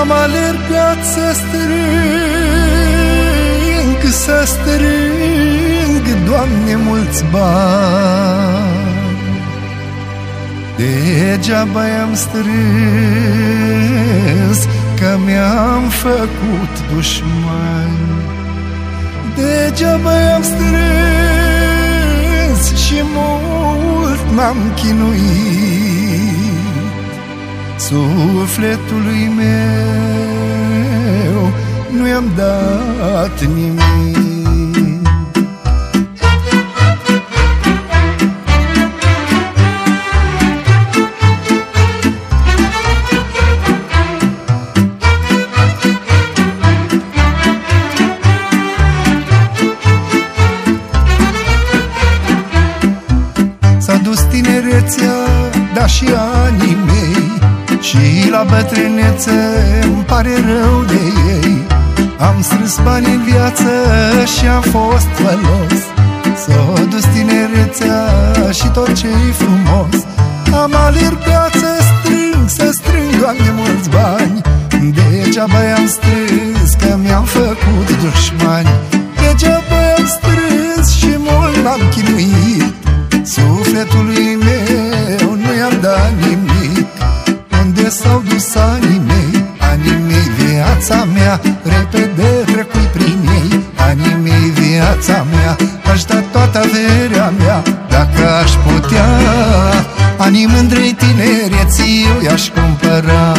Am alergat să strâng, să strâng, Doamne, mulți bani. Degeaba i-am strâns Că mi-am făcut dușmani. Degeaba i-am strâns Și mult m-am chinuit Sufletului meu Nu i-am dat nimic. S-a dus tinerețea, dar și anii mei Și la bătrânețe îmi pare rău de ei. Am strâns bani în viață și am fost fălos S-a dus tinerețea și tot ce-i frumos. Am alergat să strâng, să strâng, Doamne, mulți bani. Degeaba i-am strâns, viața mea Repede trecui prin ei, anii mei, viața mea Aș da toată averea mea, dacă aș putea. Anii mândrei tinereții eu i-aș cumpăra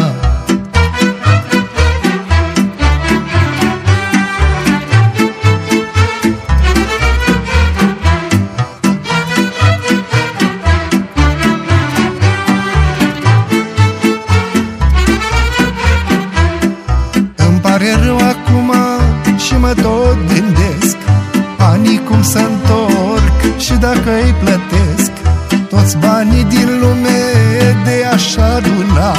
întorc și dacă îi plătesc Toți banii din lume de așa aduna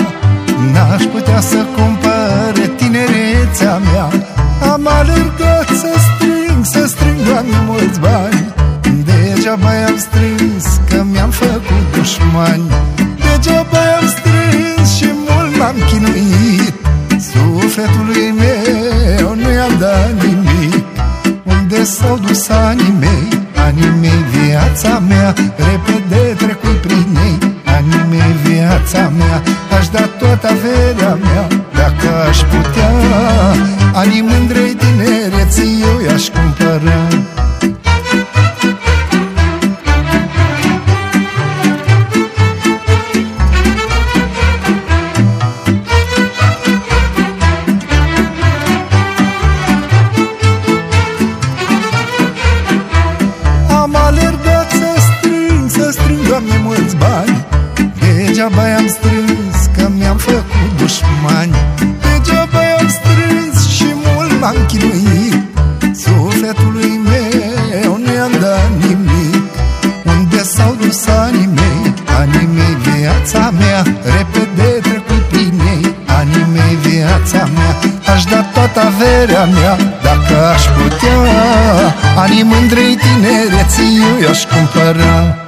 N-aș putea să cumpăr tinerețea mea. Am alergat să strâng, să strâng, Doamne, mulți bani. Degeaba i-am strâns că mi-am făcut dușmani. Degeaba i-am strâns și mult m-am chinuit. Sufletului meu nu i-am dat nimic. Unde s-au dus anii mei, anii mei, viața mea Repede trecui prin ei, anii mei, viața mea Aș da toată averea mea, dacă aș putea. Anii mândrei tinereții eu i-aș cumpăra m-am chinuit Sufletului meu nu i-am dat nimic. Unde s-au dus anii mei, anii mei, viața mea Repede trecut prin ei, anii mei, viața mea Aș da toată averea mea, dacă aș putea. Anii mândrei tinereții eu i-aș cumpăra